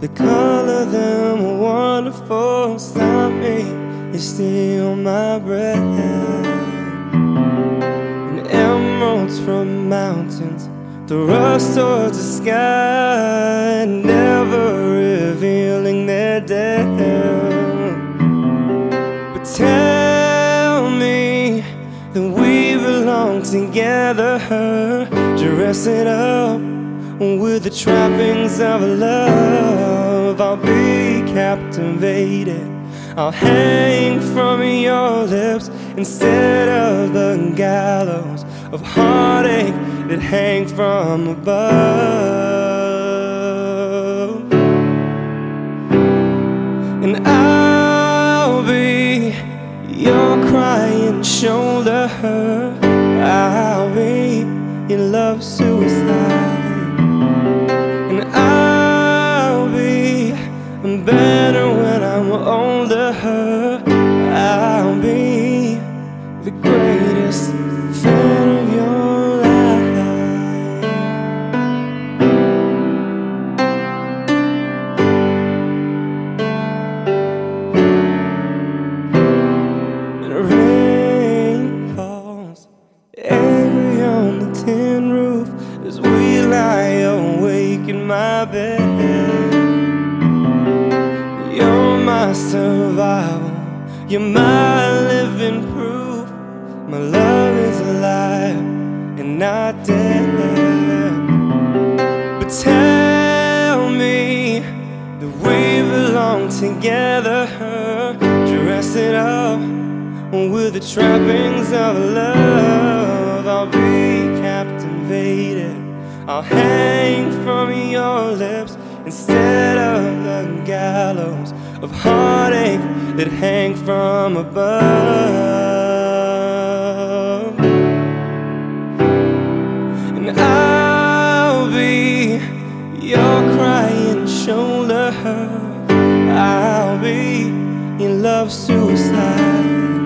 The color them wonderful. Stop me, you steal my breath. And emeralds from mountains, the rust towards the sky, never revealing their depth. But tell me that we belong together. Dress it up with the trappings of love. I'll be captivated. I'll hang from your lips instead of the gallows of heartache that hang from above. And I'll be your crying shoulder. I'll be your love suicide. Older. I'll be the greatest fan of your life. And rain falls angry on the tin roof as we lie awake in my bed. My survival, you're my living proof. My love is alive and not dead. But tell me that we belong together. Dress it up with the trappings of love. I'll be captivated. I'll hang from your lips instead of heartache that hang from above. And I'll be your crying shoulder. I'll be your love suicide.